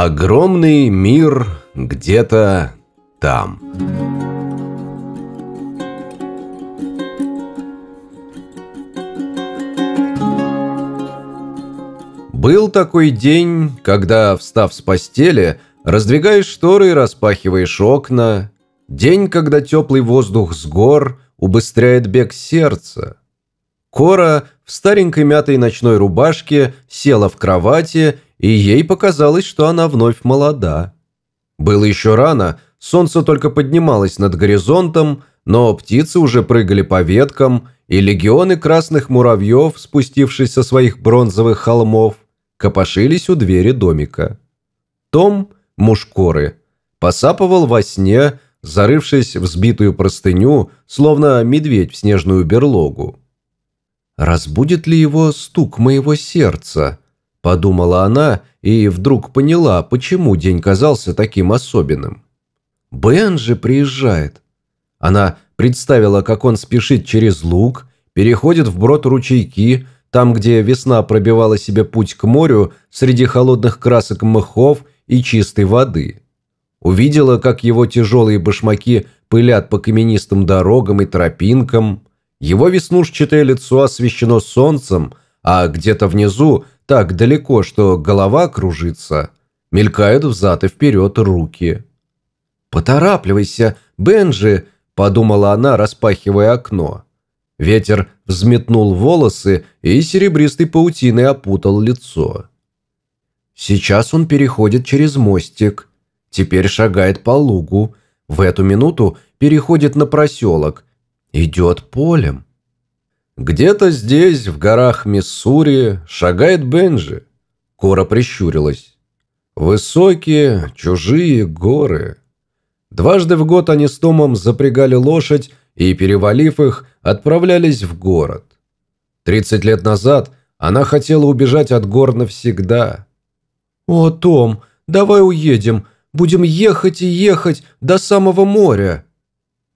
Огромный мир где-то там. Был такой день, когда, встав с постели, раздвигаешь шторы и распахиваешь окна. День, когда теплый воздух с гор убыстряет бег сердца. Кора в старенькой мятой ночной рубашке села в кровати, и ей показалось, что она вновь молода. Было еще рано, солнце только поднималось над горизонтом, но птицы уже прыгали по веткам, и легионы красных муравьев, спустившись со своих бронзовых холмов, копошились у двери домика. Том, муж Коры, посапывал во сне, зарывшись в сбитую простыню, словно медведь в снежную берлогу. «Разбудит ли его стук моего сердца?» – подумала она и вдруг поняла, почему день казался таким особенным. Бен же приезжает. Она представила, как он спешит через луг, переходит вброд ручейки, там, где весна пробивала себе путь к морю среди холодных красок мхов и чистой воды. Увидела, как его тяжелые башмаки пылят по каменистым дорогам и тропинкам, его веснушчатое лицо освещено солнцем, а где-то внизу, так далеко, что голова кружится, мелькают взад и вперед руки. «Поторапливайся, Бенджи!» – подумала она, распахивая окно. Ветер взметнул волосы и серебристой паутиной опутал лицо. Сейчас он переходит через мостик. Теперь шагает по лугу. В эту минуту переходит на проселок, идет полем. Где-то здесь, в горах Миссури, шагает Бенджи. Кора прищурилась. Высокие, чужие горы. Дважды в год они с Томом запрягали лошадь и, перевалив их, отправлялись в город. Тридцать лет назад она хотела убежать от гор навсегда. «О, Том, давай уедем. Будем ехать и ехать до самого моря».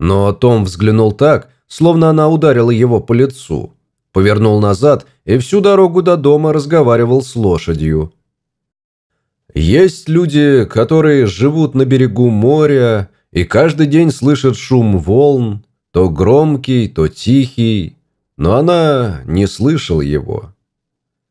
Но Том взглянул так, словно она ударила его по лицу. Повернул назад и всю дорогу до дома разговаривал с лошадью. Есть люди, которые живут на берегу моря и каждый день слышат шум волн, то громкий, то тихий, но она не слышала его.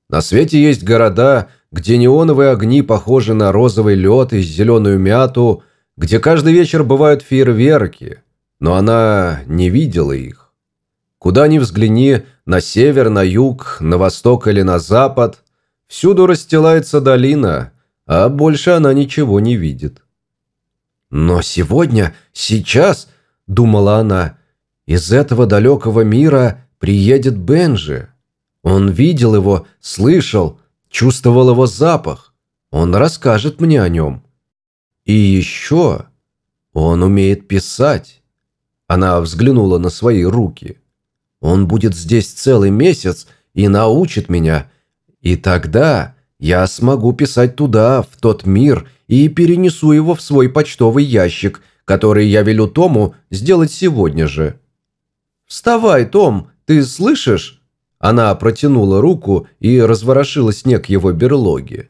На свете есть города, где неоновые огни похожи на розовый лед и зеленую мяту, где каждый вечер бывают фейерверки – но она не видела их. Куда ни взгляни, на север, на юг, на восток или на запад, всюду расстилается долина, а больше она ничего не видит. «Но сегодня, сейчас», — думала она, — «из этого далекого мира приедет Бенжи. Он видел его, слышал, чувствовал его запах. Он расскажет мне о нем. И еще он умеет писать». Она взглянула на свои руки. «Он будет здесь целый месяц и научит меня. И тогда я смогу писать туда, в тот мир, и перенесу его в свой почтовый ящик, который я велю Тому сделать сегодня же». «Вставай, Том, ты слышишь?» Она протянула руку и разворошила снег его берлоги.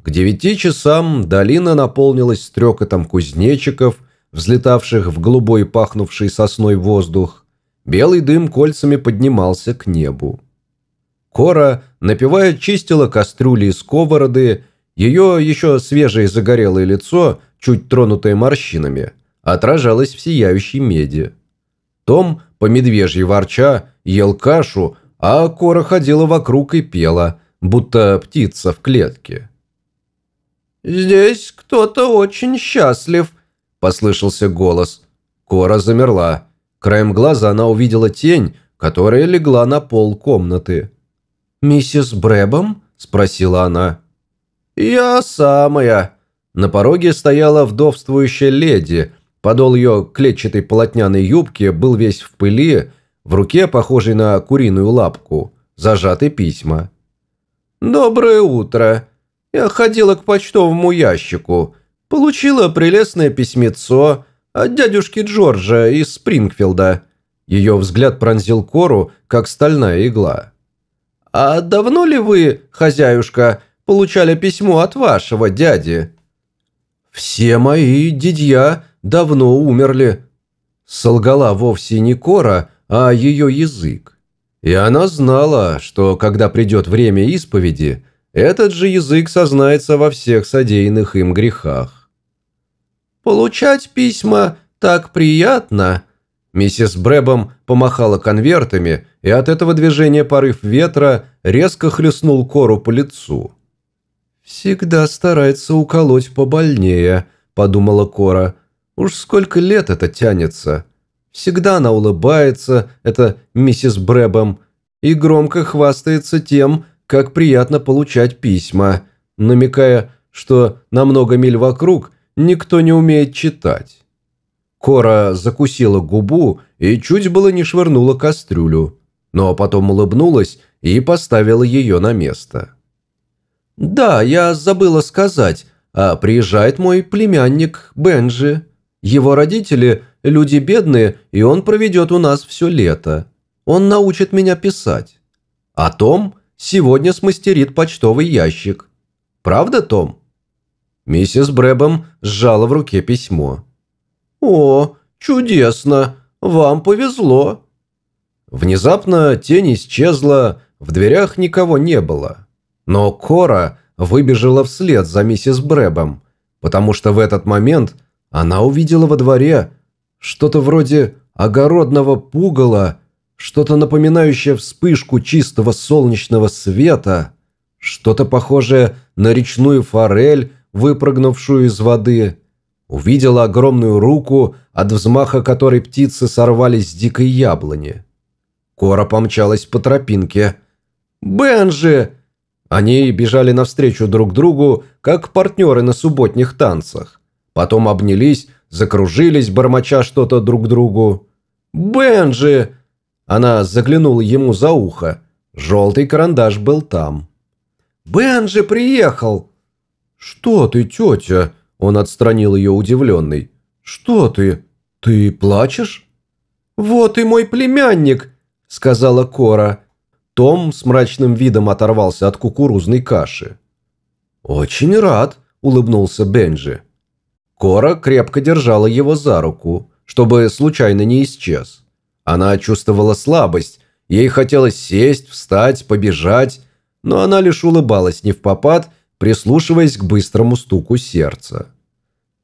К девяти часам долина наполнилась стрекотом кузнечиков – взлетавших в голубой пахнувший сосной воздух, белый дым кольцами поднимался к небу. Кора, напевая, чистила кастрюли и сковороды, ее еще свежее загорелое лицо, чуть тронутое морщинами, отражалось в сияющей меди. Том, по медвежьей ворча, ел кашу, а Кора ходила вокруг и пела, будто птица в клетке. «Здесь кто-то очень счастлив», – послышался голос. Кора замерла. Краем глаза она увидела тень, которая легла на пол комнаты. «Миссис Брэбом?» – спросила она. «Я самая». На пороге стояла вдовствующая леди. Подол ее клетчатой полотняной юбки был весь в пыли, в руке, похожей на куриную лапку, зажаты письма. «Доброе утро. Я ходила к почтовому ящику. Получила прелестное письмецо от дядюшки Джорджа из Спрингфилда. Ее взгляд пронзил кору, как стальная игла. «А давно ли вы, хозяюшка, получали письмо от вашего дяди?» «Все мои дядья давно умерли», – солгала вовсе не Кора, а ее язык. И она знала, что когда придет время исповеди, этот же язык сознается во всех содеянных им грехах. «Получать письма так приятно!» Миссис Брэбом помахала конвертами, и от этого движения порыв ветра резко хлестнул кору по лицу. «Всегда старается уколоть побольнее», – подумала Кора. «Уж сколько лет это тянется!» Всегда она улыбается, это миссис Брэбом, и громко хвастается тем, как приятно получать письма, намекая, что на много миль вокруг никто не умеет читать. Кора закусила губу и чуть было не швырнула кастрюлю, но потом улыбнулась и поставила ее на место. «Да, я забыла сказать, а приезжает мой племянник Бенджи. Его родители – люди бедные, и он проведет у нас все лето. Он научит меня писать. А Том сегодня смастерит почтовый ящик. Правда, Том?» Миссис Брэбом сжала в руке письмо. «О, чудесно! Вам повезло!» Внезапно тень исчезла, в дверях никого не было. Но Кора выбежала вслед за миссис Брэбом, потому что в этот момент она увидела во дворе что-то вроде огородного пугала, что-то напоминающее вспышку чистого солнечного света, что-то похожее на речную форель, выпрыгнувшую из воды. Увидела огромную руку, от взмаха которой птицы сорвались с дикой яблони. Кора помчалась по тропинке. «Бенжи!» Они бежали навстречу друг другу, как партнеры на субботних танцах. Потом обнялись, закружились, бормоча что-то друг другу. «Бенжи!» Она заглянула ему за ухо. Желтый карандаш был там. «Бенжи приехал!» «Что ты, тетя?» Он отстранил ее удивленный. «Что ты? Ты плачешь?» «Вот и мой племянник!» сказала Кора. Том с мрачным видом оторвался от кукурузной каши. «Очень рад», – улыбнулся Бенджи. Кора крепко держала его за руку, чтобы случайно не исчез. Она чувствовала слабость, ей хотелось сесть, встать, побежать, но она лишь улыбалась не в попад, прислушиваясь к быстрому стуку сердца.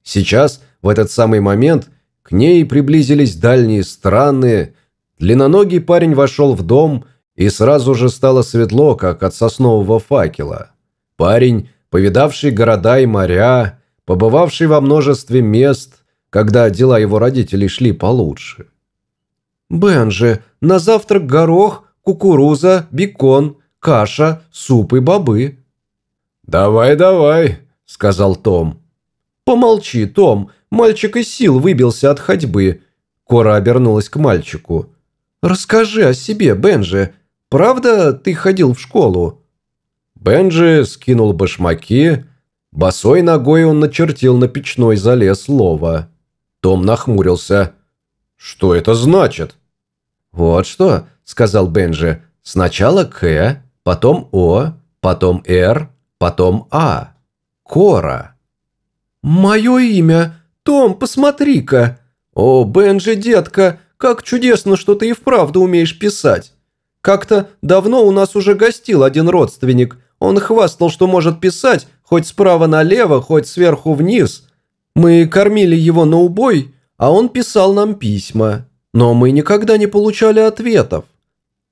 Сейчас, в этот самый момент, к ней приблизились дальние странные, длинноногий парень вошел в дом и сразу же стало светло, как от соснового факела. Парень, повидавший города и моря, побывавший во множестве мест, когда дела его родителей шли получше. «Бенжи, на завтрак горох, кукуруза, бекон, каша, суп и бобы». «Давай, давай», — сказал Том. «Помолчи, Том, мальчик из сил выбился от ходьбы». Кора обернулась к мальчику. «Расскажи о себе, Бенжи. Правда, ты ходил в школу?» Бенджи скинул башмаки. Босой ногой он начертил на печной зале слово. Том нахмурился. «Что это значит?» «Вот что», — сказал Бенджи. «Сначала К, потом О, потом Р, потом А. Кора». «Мое имя. Том, посмотри-ка». «О, Бенджи, детка, как чудесно, что ты и вправду умеешь писать. Как-то давно у нас уже гостил один родственник. Он хвастал, что может писать хоть справа налево, хоть сверху вниз. Мы кормили его на убой, а он писал нам письма. Но мы никогда не получали ответов.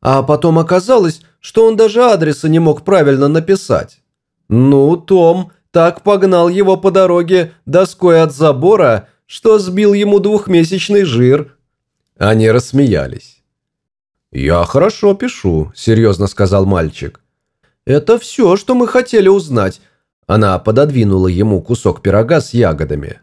А потом оказалось, что он даже адреса не мог правильно написать. Ну, Том так погнал его по дороге доской от забора, что сбил ему двухмесячный жир. Они рассмеялись. «Я хорошо пишу», – серьезно сказал мальчик. «Это все, что мы хотели узнать». Она пододвинула ему кусок пирога с ягодами.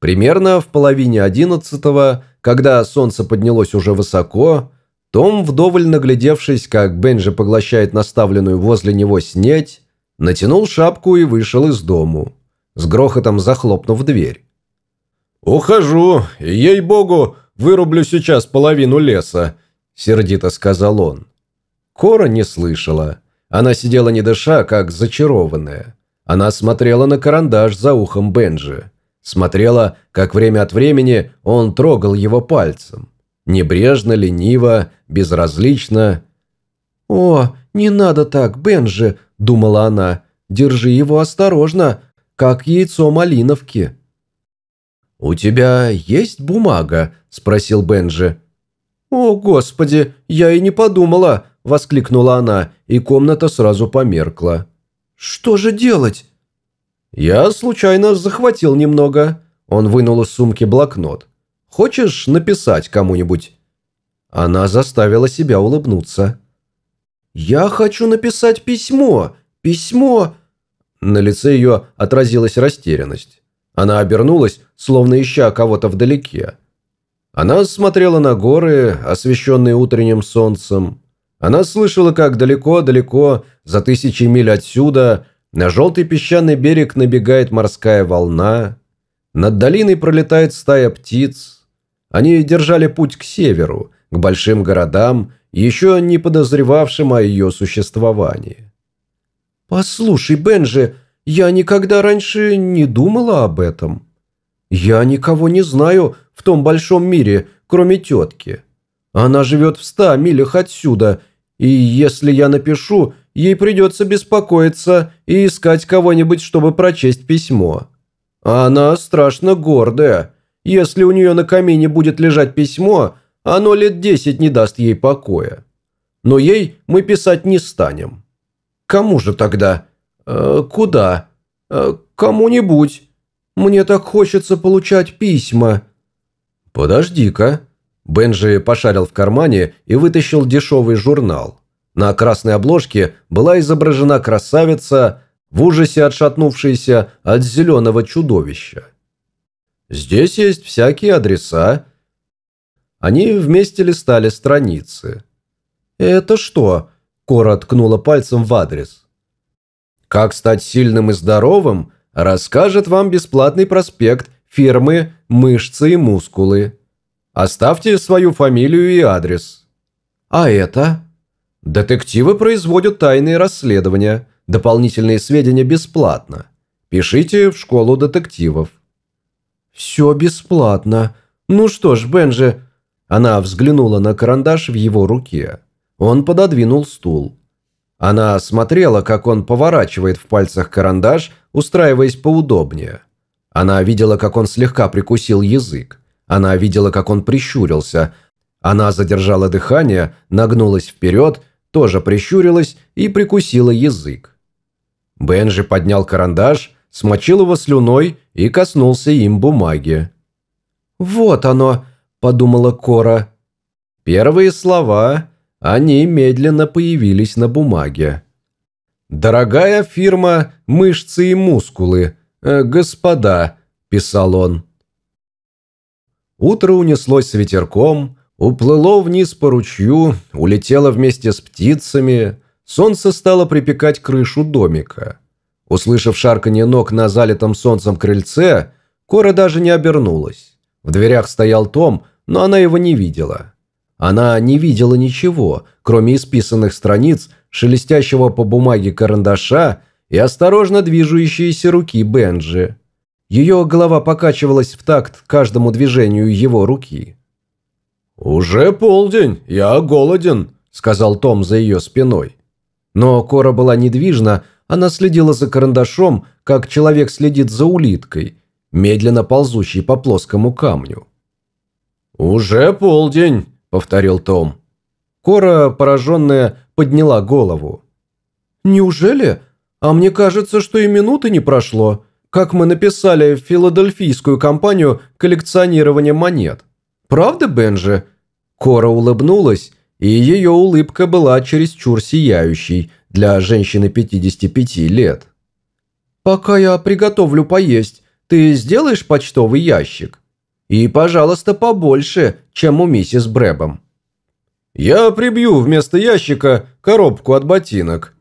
Примерно в половине одиннадцатого, когда солнце поднялось уже высоко, том, вдоволь наглядевшись, как Бенджи поглощает наставленную возле него снеть, натянул шапку и вышел из дому, с грохотом захлопнув дверь. «Ухожу, ей-богу, Вырублю сейчас половину леса», – сердито сказал он. Кора не слышала. Она сидела не дыша, как зачарованная. Она смотрела на карандаш за ухом Бенджи. Смотрела, как время от времени он трогал его пальцем. Небрежно, лениво, безразлично. «О, не надо так, Бенджи», – думала она. «Держи его осторожно, как яйцо малиновки». «У тебя есть бумага?» – спросил Бенджи. «О, Господи, я и не подумала!» – воскликнула она, и комната сразу померкла. «Что же делать?» «Я случайно захватил немного». Он вынул из сумки блокнот. «Хочешь написать кому-нибудь?» Она заставила себя улыбнуться. «Я хочу написать письмо! Письмо!» На лице ее отразилась растерянность. Она обернулась, словно ища кого-то вдалеке. Она смотрела на горы, освещенные утренним солнцем. Она слышала, как далеко-далеко, за тысячи миль отсюда, на желтый песчаный берег набегает морская волна. Над долиной пролетает стая птиц. Они держали путь к северу, к большим городам, еще не подозревавшим о ее существовании. «Послушай, Бенджи, я никогда раньше не думала об этом. Я никого не знаю, в том большом мире, кроме тетки. Она живет в ста милях отсюда, и если я напишу, ей придется беспокоиться и искать кого-нибудь, чтобы прочесть письмо. Она страшно гордая. Если у нее на камине будет лежать письмо, оно лет десять не даст ей покоя. Но ей мы писать не станем. Кому же тогда? Э, куда? Э, Кому-нибудь. Мне так хочется получать письма. «Подожди-ка». Бенджи пошарил в кармане и вытащил дешевый журнал. На красной обложке была изображена красавица, в ужасе отшатнувшаяся от зеленого чудовища. Здесь есть всякие адреса. Они вместе листали страницы. «Это что?» – Кора ткнула пальцем в адрес. «Как стать сильным и здоровым?» расскажет вам бесплатный проспект фирмы «Мышцы и мускулы». Оставьте свою фамилию и адрес. А это? Детективы производят тайные расследования. Дополнительные сведения бесплатно. Пишите в школу детективов. Все бесплатно. Ну что ж, Бенджи... Она взглянула на карандаш в его руке. Он пододвинул стул. Она смотрела, как он поворачивает в пальцах карандаш, устраиваясь поудобнее. Она видела, как он слегка прикусил язык. Она видела, как он прищурился. Она задержала дыхание, нагнулась вперед, тоже прищурилась и прикусила язык. Бенджи поднял карандаш, смочил его слюной и коснулся им бумаги. «Вот оно», – подумала Кора. Первые слова они медленно появились на бумаге. «Дорогая фирма «Мышцы и мускулы», э, господа», – писал он. Утро унеслось с ветерком, уплыло вниз по ручью, улетело вместе с птицами, солнце стало припекать крышу домика. Услышав шарканье ног на залитом солнцем крыльце, Кора даже не обернулась. В дверях стоял Том, но она его не видела. Она не видела ничего, кроме исписанных страниц, шелестящего по бумаге карандаша и осторожно движущейся руки Бенджи. Ее голова покачивалась в такт каждому движению его руки. «Уже полдень, я голоден», – сказал Том за ее спиной. Но Кора была недвижна, она следила за карандашом, как человек следит за улиткой, медленно ползущей по плоскому камню. «Уже полдень», повторил Том. Кора, пораженная, подняла голову. «Неужели? А мне кажется, что и минуты не прошло, как мы написали в филадельфийскую компанию коллекционирования монет. Правда, Бенджи?» Кора улыбнулась, и ее улыбка была чересчур сияющей для женщины 55 лет. «Пока я приготовлю поесть, ты сделаешь почтовый ящик?» И, пожалуйста, побольше, чем у миссис Брэбом. Я прибью вместо ящика коробку от ботинок.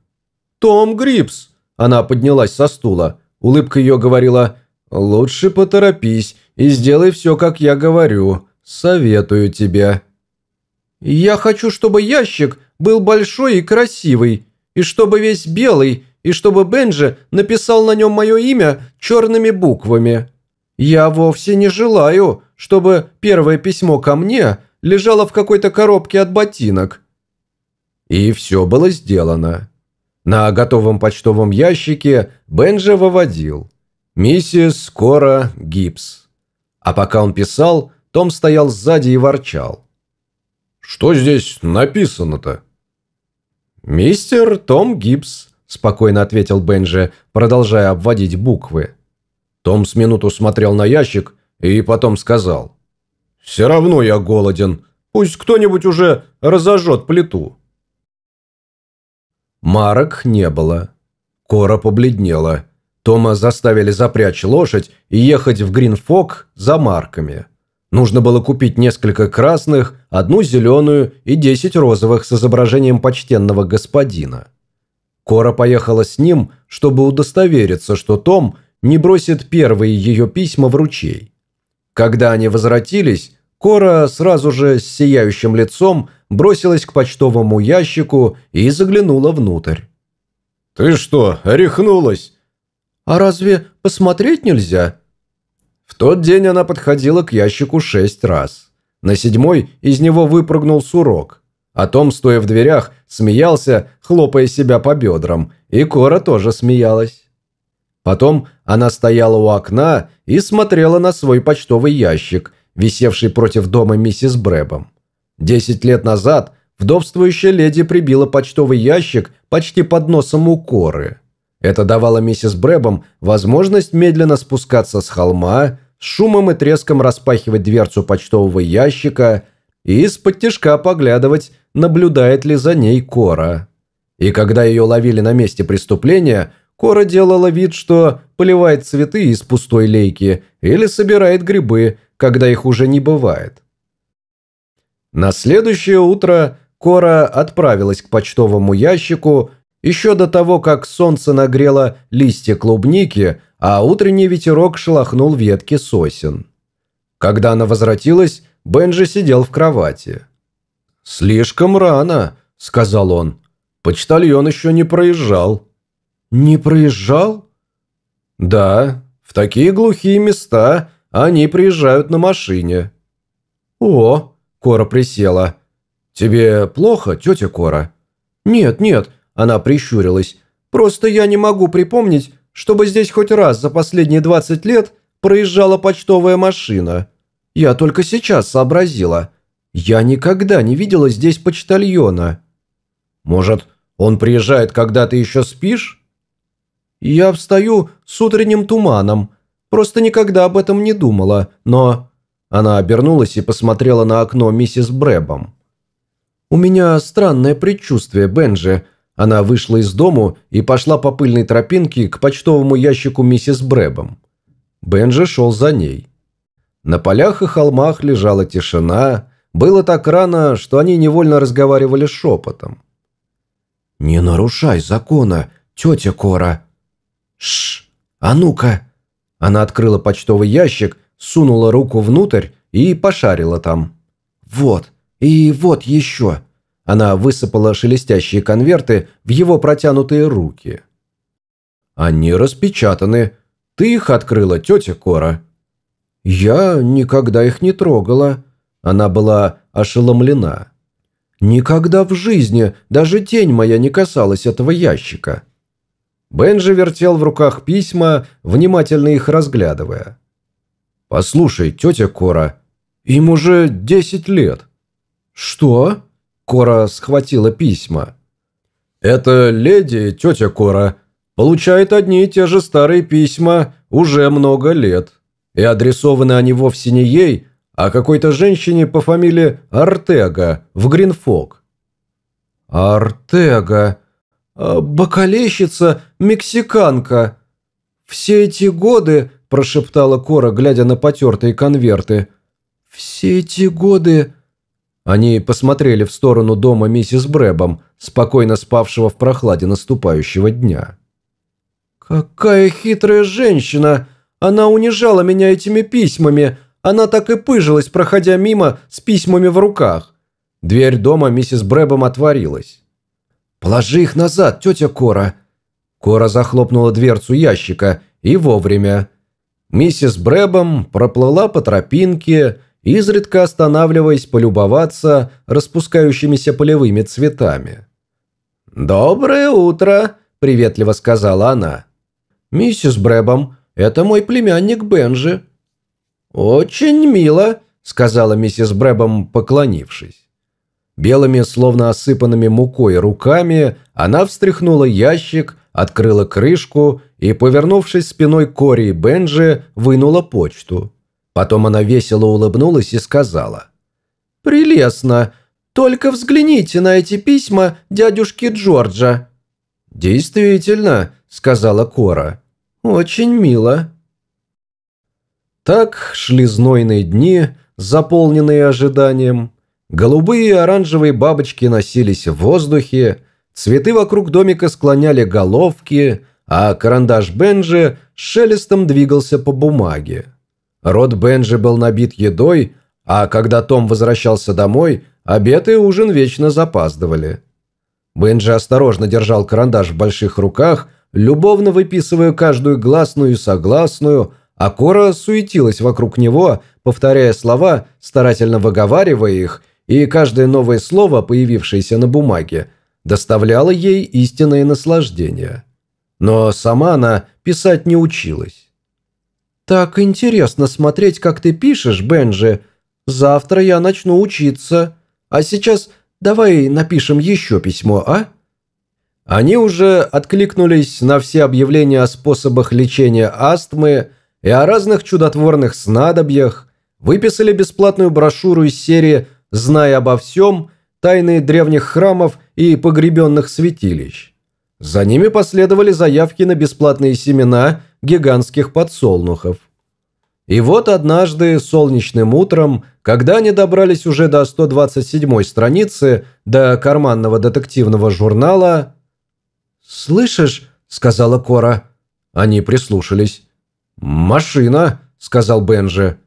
Том Грипс. Она поднялась со стула. Улыбка ее говорила «Лучше поторопись и сделай все, как я говорю. Советую тебе». «Я хочу, чтобы ящик был большой и красивый. И чтобы весь белый, и чтобы Бенджи написал на нем мое имя черными буквами. Я вовсе не желаю, чтобы первое письмо ко мне лежало в какой-то коробке от ботинок». И все было сделано. На готовом почтовом ящике Бенджи выводил «Миссис Кора Гибс». А пока он писал, том стоял сзади и ворчал. «Что здесь написано-то?» «Мистер Том Гибс», – спокойно ответил Бенджи, продолжая обводить буквы. Том с минуту смотрел на ящик и потом сказал. «Все равно я голоден. Пусть кто-нибудь уже разожжет плиту». Марок не было. Кора побледнела. Тома заставили запрячь лошадь и ехать в Гринфок за марками. Нужно было купить несколько красных, одну зеленую и десять розовых с изображением почтенного господина. Кора поехала с ним, чтобы удостовериться, что Том не бросит первые ее письма в ручей. Когда они возвратились, Кора сразу же с сияющим лицом бросилась к почтовому ящику и заглянула внутрь. «Ты что, орехнулась?» «А разве посмотреть нельзя?» Тот день она подходила к ящику шесть раз. На седьмой из него выпрыгнул сурок. А Том, стоя в дверях, смеялся, хлопая себя по бедрам, и Кора тоже смеялась. Потом она стояла у окна и смотрела на свой почтовый ящик, висевший против дома миссис Брэбом. Десять лет назад вдовствующая леди прибила почтовый ящик почти под носом у коры. Это давало миссис Брэбом возможность медленно спускаться с холма, шумом и треском распахивать дверцу почтового ящика и из-под тяжка поглядывать, наблюдает ли за ней Кора. И когда ее ловили на месте преступления, Кора делала вид, что поливает цветы из пустой лейки или собирает грибы, когда их уже не бывает. На следующее утро Кора отправилась к почтовому ящику еще до того, как солнце нагрело листья клубники, а утренний ветерок шелохнул ветки сосен. Когда она возвратилась, Бенджи сидел в кровати. «Слишком рано», – сказал он. «Почтальон еще не проезжал». «Не проезжал?» «Да, в такие глухие места они приезжают на машине». «О!» – Кора присела. «Тебе плохо, тетя Кора?» «Нет, нет», – она прищурилась. «Просто я не могу припомнить, чтобы здесь хоть раз за последние 20 лет проезжала почтовая машина. Я только сейчас сообразила. Я никогда не видела здесь почтальона». «Может, он приезжает, когда ты еще спишь?» «Я встаю с утренним туманом. Просто никогда об этом не думала, но...» Она обернулась и посмотрела на окно миссис Брэбом. «У меня странное предчувствие, Бенджи». Она вышла из дому и пошла по пыльной тропинке к почтовому ящику миссис Брэбом. Бенджи шел за ней. На полях и холмах лежала тишина. Было так рано, что они невольно разговаривали шепотом. «Не нарушай закона, тетя Кора!» «Шш! А ну-ка!» Она открыла почтовый ящик, сунула руку внутрь и пошарила там. «Вот, и вот еще!» Она высыпала шелестящие конверты в его протянутые руки. «Они распечатаны. Ты их открыла, тетя Кора?» «Я никогда их не трогала». Она была ошеломлена. «Никогда в жизни даже тень моя не касалась этого ящика». Бенджи вертел в руках письма, внимательно их разглядывая. «Послушай, тетя Кора, им уже десять лет». «Что?» Кора схватила письма. «Эта леди, тетя Кора, получает одни и те же старые письма уже много лет. И адресованы они вовсе не ей, а какой-то женщине по фамилии Артега в Гринфок». «Артега», а, «Бокалейщица, мексиканка!» «Все эти годы», – прошептала Кора, глядя на потертые конверты. «Все эти годы...» Они посмотрели в сторону дома миссис Брэбом, спокойно спавшего в прохладе наступающего дня. «Какая хитрая женщина! Она унижала меня этими письмами. Она так и пыжилась, проходя мимо с письмами в руках». Дверь дома миссис Брэбом отворилась. «Положи их назад, тетя Кора!» Кора захлопнула дверцу ящика, и вовремя. Миссис Брэбом проплыла по тропинке, изредка останавливаясь полюбоваться распускающимися полевыми цветами. «Доброе утро!» – приветливо сказала она. «Миссис Брэбом, это мой племянник Бенжи». «Очень мило», – сказала миссис Брэбом, поклонившись. Белыми, словно осыпанными мукой руками, она встряхнула ящик, открыла крышку и, повернувшись спиной Кори и Бенджи, вынула почту. Потом она весело улыбнулась и сказала. «Прелестно! Только взгляните на эти письма дядюшки Джорджа». «Действительно», — сказала Кора. «Очень мило». Так шли знойные дни, заполненные ожиданием. Голубые и оранжевые бабочки носились в воздухе, цветы вокруг домика склоняли головки, а карандаш Бенджи шелестом двигался по бумаге. Рот Бенджи был набит едой, а когда Том возвращался домой, обед и ужин вечно запаздывали. Бенджи осторожно держал карандаш в больших руках, любовно выписывая каждую гласную и согласную, а Кора суетилась вокруг него, повторяя слова, старательно выговаривая их – и каждое новое слово, появившееся на бумаге, доставляло ей истинное наслаждение. Но сама она писать не училась. «Так интересно смотреть, как ты пишешь, Бенджи. Завтра я начну учиться. А сейчас давай напишем еще письмо, а?» Они уже откликнулись на все объявления о способах лечения астмы и о разных чудотворных снадобьях, выписали бесплатную брошюру из серии зная обо всем, тайны древних храмов и погребенных святилищ. За ними последовали заявки на бесплатные семена гигантских подсолнухов. И вот однажды, солнечным утром, когда они добрались уже до 127 страницы, до карманного детективного журнала... «Слышишь?» – сказала Кора. Они прислушались. «Машина», – сказал Бенджи.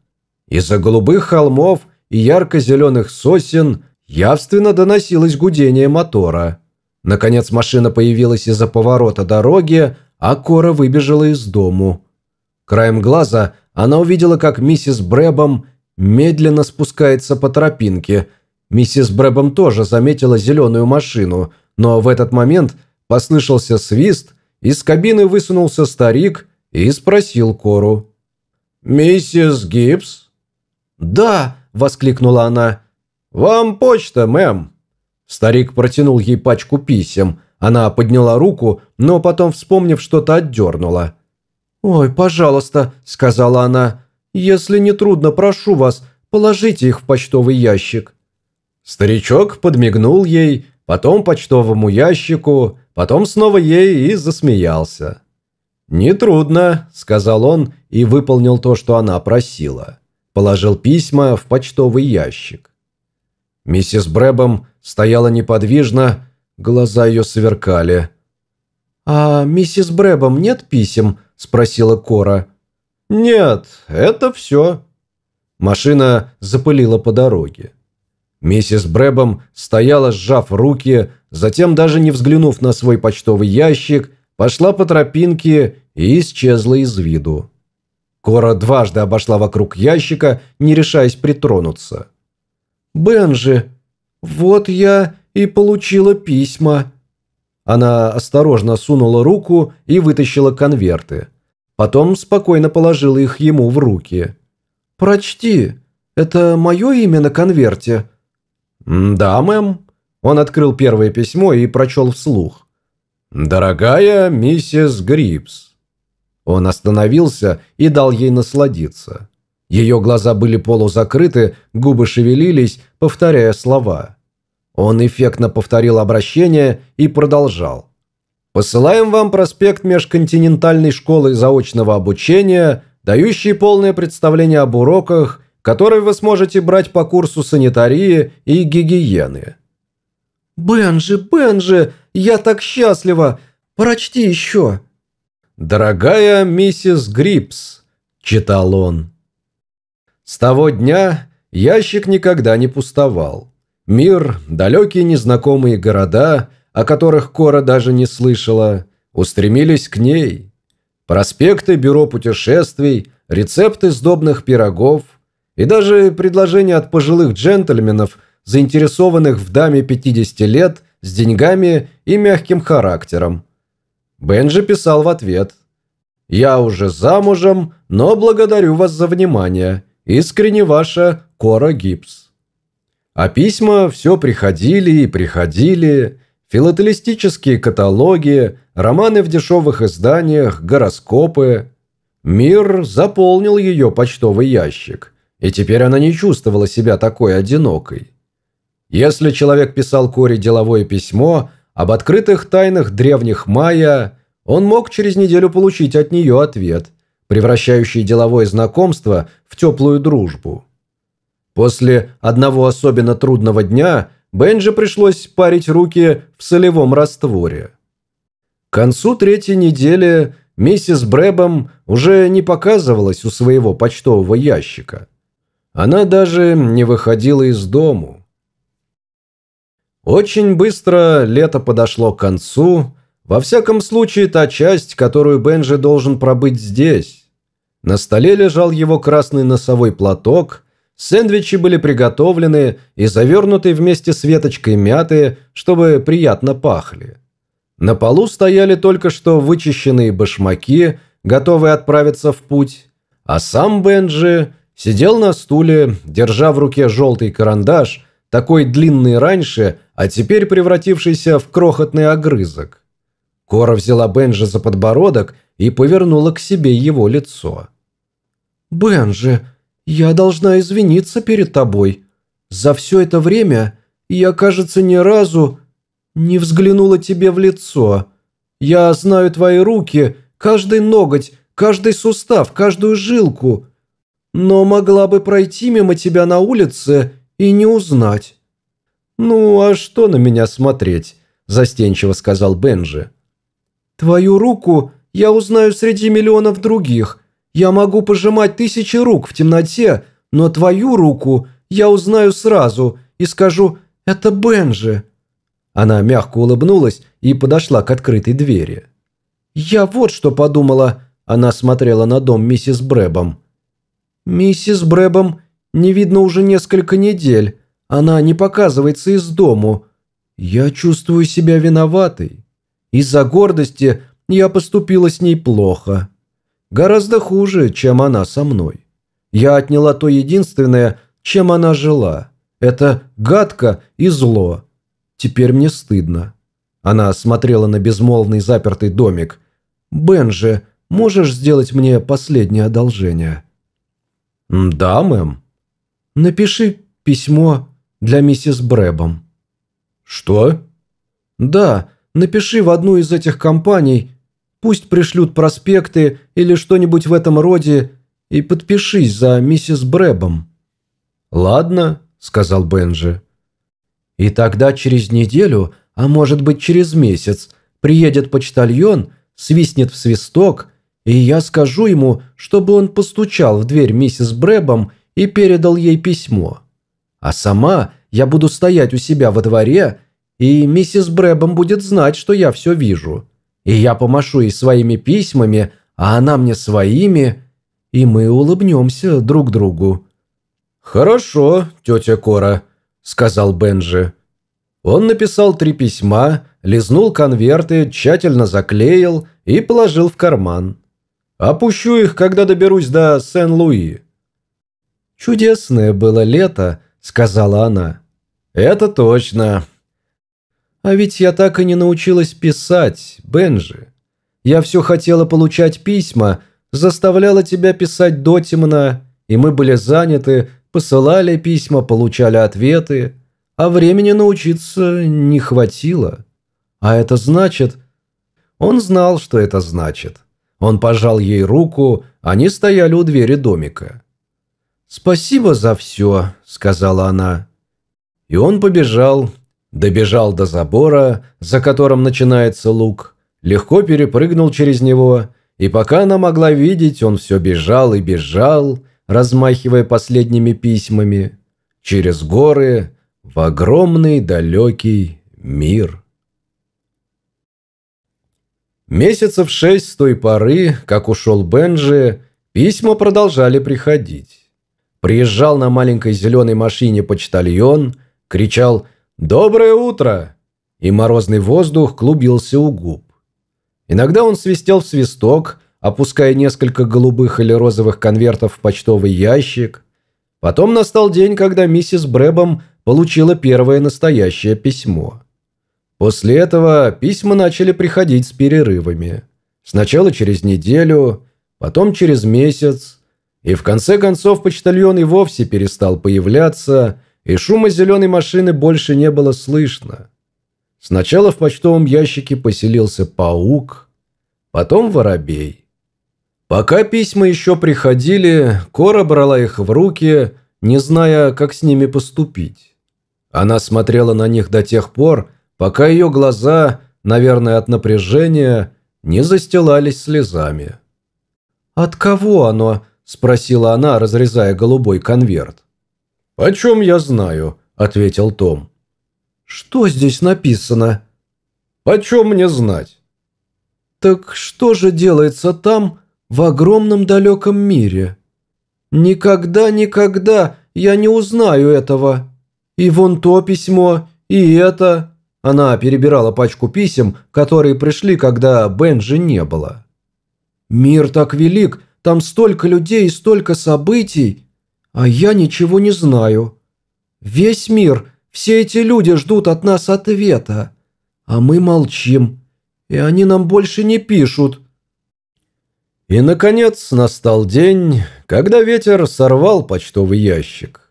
Из-за голубых холмов и ярко-зеленых сосен явственно доносилось гудение мотора. Наконец машина появилась из-за поворота дороги, а Кора выбежала из дому. Краем глаза она увидела, как миссис Брэбом медленно спускается по тропинке. Миссис Брэбом тоже заметила зеленую машину, но в этот момент послышался свист, из кабины высунулся старик и спросил Кору. «Миссис Гибс?» «Да», – воскликнула она. «Вам почта, мэм». Старик протянул ей пачку писем. Она подняла руку, но потом, вспомнив что-то, отдернула. «Ой, пожалуйста», – сказала она, – «если не трудно, прошу вас, положите их в почтовый ящик». Старичок подмигнул ей, потом почтовому ящику, потом снова ей и засмеялся. «Нетрудно», – сказал он и выполнил то, что она просила положил письма в почтовый ящик. Миссис Брэбом стояла неподвижно, глаза ее сверкали. «А миссис Брэбом нет писем?» – спросила Кора. «Нет, это все». Машина запылила по дороге. Миссис Брэбом стояла, сжав руки, затем, даже не взглянув на свой почтовый ящик, пошла по тропинке и исчезла из виду. Кора дважды обошла вокруг ящика, не решаясь притронуться. «Бенжи, вот я и получила письма». Она осторожно сунула руку и вытащила конверты. Потом спокойно положила их ему в руки. «Прочти. Это мое имя на конверте?» «Да, мэм». Он открыл первое письмо и прочел вслух. «Дорогая миссис Грипс, он остановился и дал ей насладиться. Ее глаза были полузакрыты, губы шевелились, повторяя слова. Он эффектно повторил обращение и продолжал. «Посылаем вам проспект межконтинентальной школы заочного обучения, дающий полное представление об уроках, которые вы сможете брать по курсу санитарии и гигиены». «Бенжи, Бенжи, я так счастлива! Прочти еще!» «Дорогая миссис Грипс», – читал он. С того дня ящик никогда не пустовал. Мир, далекие незнакомые города, о которых Кора даже не слышала, устремились к ней. Проспекты бюро путешествий, рецепты сдобных пирогов и даже предложения от пожилых джентльменов, заинтересованных в даме 50 лет, с деньгами и мягким характером. Бенджи писал в ответ. «Я уже замужем, но благодарю вас за внимание. Искренне ваша Кора Гибс». А письма все приходили и приходили. Филателистические каталоги, романы в дешевых изданиях, гороскопы. Мир заполнил ее почтовый ящик, и теперь она не чувствовала себя такой одинокой. Если человек писал Коре деловое письмо об открытых тайнах древних майя, он мог через неделю получить от нее ответ, превращающий деловое знакомство в теплую дружбу. После одного особенно трудного дня Бенджи пришлось парить руки в солевом растворе. К концу третьей недели миссис Брэбом уже не показывалась у своего почтового ящика. Она даже не выходила из дому. Очень быстро лето подошло к концу, во всяком случае та часть, которую Бенджи должен пробыть здесь. На столе лежал его красный носовой платок, сэндвичи были приготовлены и завернуты вместе с веточкой мяты, чтобы приятно пахли. На полу стояли только что вычищенные башмаки, готовые отправиться в путь, а сам Бенджи сидел на стуле, держа в руке желтый карандаш, такой длинный раньше – а теперь превратившийся в крохотный огрызок. Кора взяла Бенжи за подбородок и повернула к себе его лицо. «Бенжи, я должна извиниться перед тобой. За все это время я, кажется, ни разу не взглянула тебе в лицо. Я знаю твои руки, каждый ноготь, каждый сустав, каждую жилку, но могла бы пройти мимо тебя на улице и не узнать. «Ну, а что на меня смотреть?» – застенчиво сказал Бенджи. «Твою руку я узнаю среди миллионов других. Я могу пожимать тысячи рук в темноте, но твою руку я узнаю сразу и скажу «это Бенджи». Она мягко улыбнулась и подошла к открытой двери. «Я вот что подумала», – она смотрела на дом миссис Брэбом. «Миссис Брэбом не видно уже несколько недель. Она не показывается из дому. Я чувствую себя виноватой. Из-за гордости я поступила с ней плохо. Гораздо хуже, чем она со мной. Я отняла то единственное, чем она жила. Это гадко и зло. Теперь мне стыдно. Она смотрела на безмолвный запертый домик. «Бенже, можешь сделать мне последнее одолжение?» «Да, мэм». «Напиши письмо для миссис Брэбом». «Что?» «Да, напиши в одну из этих компаний, пусть пришлют проспекты или что-нибудь в этом роде, и подпишись за миссис Брэбом». «Ладно», — сказал Бенджи. «И тогда через неделю, а может быть через месяц, приедет почтальон, свистнет в свисток, и я скажу ему, чтобы он постучал в дверь миссис Брэбом и передал ей письмо. А сама я буду стоять у себя во дворе, и миссис Брэбом будет знать, что я все вижу. И я помашу ей своими письмами, а она мне своими, и мы улыбнемся друг другу». «Хорошо, тетя Кора», – сказал Бенджи. Он написал три письма, лизнул конверты, тщательно заклеил и положил в карман. «Опущу их, когда доберусь до Сен-Луи». Чудесное было лето, – сказала она. «Это точно. А ведь я так и не научилась писать, Бенжи. Я все хотела получать письма, заставляла тебя писать дотемно, и мы были заняты, посылали письма, получали ответы, а времени научиться не хватило. А это значит...» Он знал, что это значит. Он пожал ей руку, они стояли у двери домика. «Спасибо за все», — сказала она. И он побежал, добежал до забора, за которым начинается луг, легко перепрыгнул через него, и пока она могла видеть, он все бежал и бежал, размахивая последними письмами, через горы в огромный далекий мир. Месяцев шесть с той поры, как ушел Бенджи, письма продолжали приходить. Приезжал на маленькой зеленой машине почтальон, кричал «Доброе утро!» и морозный воздух клубился у губ. Иногда он свистел в свисток, опуская несколько голубых или розовых конвертов в почтовый ящик. Потом настал день, когда миссис Брэбом получила первое настоящее письмо. После этого письма начали приходить с перерывами. Сначала через неделю, потом через месяц, и в конце концов почтальон и вовсе перестал появляться, и шума зеленой машины больше не было слышно. Сначала в почтовом ящике поселился паук, потом воробей. Пока письма еще приходили, Кора брала их в руки, не зная, как с ними поступить. Она смотрела на них до тех пор, пока ее глаза, наверное, от напряжения, не застилались слезами. «От кого оно?» – спросила она, разрезая голубой конверт. «Почем я знаю?» – ответил Том. «Что здесь написано?» «Почем мне знать?» «Так что же делается там, в огромном далеком мире? Никогда, никогда я не узнаю этого. И вон то письмо, и это...» Она перебирала пачку писем, которые пришли, когда Бенджи не было. «Мир так велик, там столько людей и столько событий, а я ничего не знаю. Весь мир, все эти люди ждут от нас ответа, а мы молчим, и они нам больше не пишут». И, наконец, настал день, когда ветер сорвал почтовый ящик.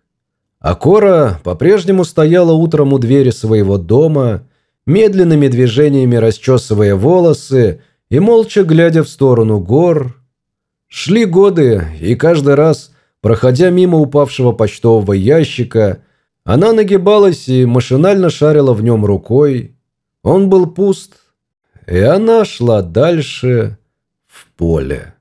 А Кора по-прежнему стояла утром у двери своего дома, медленными движениями расчесывая волосы и молча глядя в сторону гор. Шли годы, и каждый раз, проходя мимо упавшего почтового ящика, она нагибалась и машинально шарила в нем рукой. Он был пуст, и она шла дальше в поле.